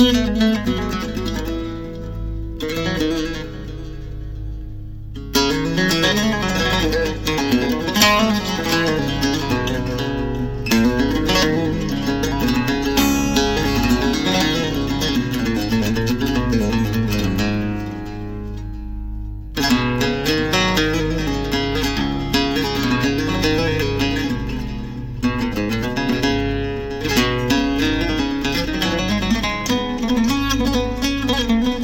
Müzik thank you.